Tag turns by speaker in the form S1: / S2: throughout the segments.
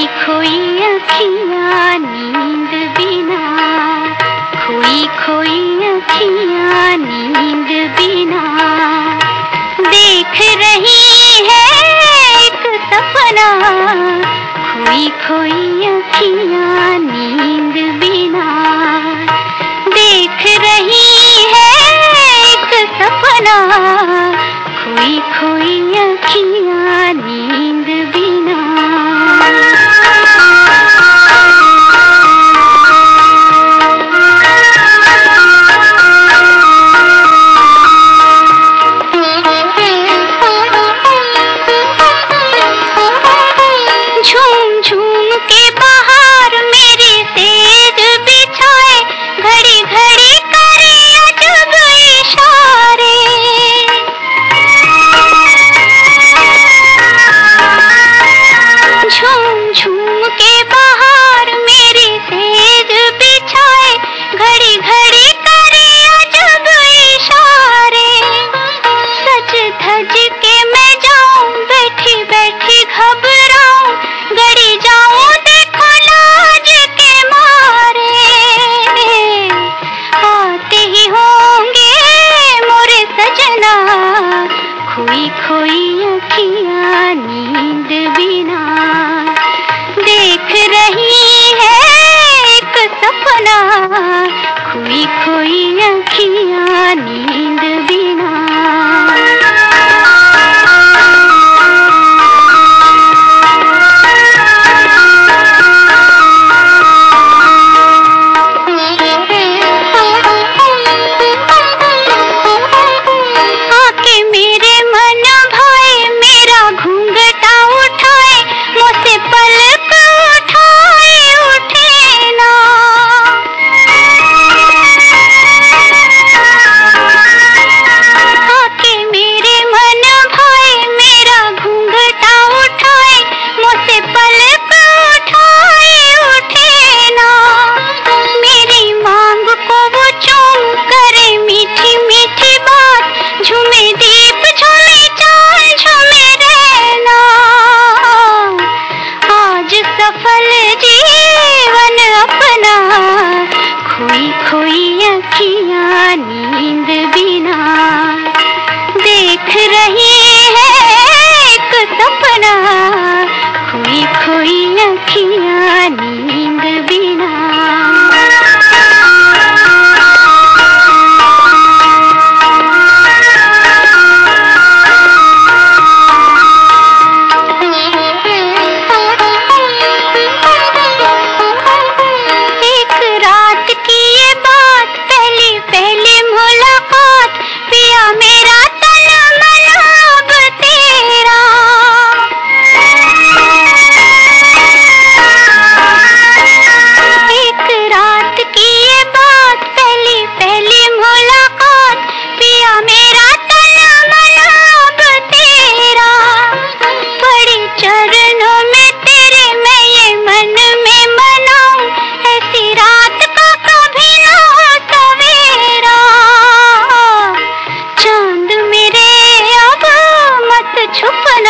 S1: खोई खोई अखियाँ नींद बिना खोई खोई अखिया नींद बिना। देख रही है एक सपना खोई खोई अखियाँ नींद बिना। की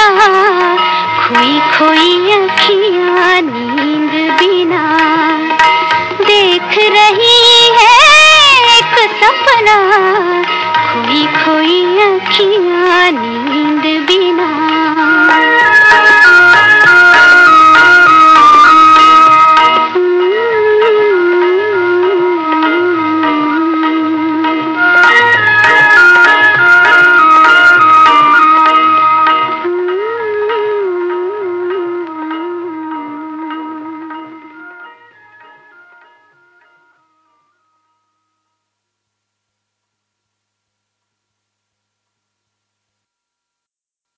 S1: Ah.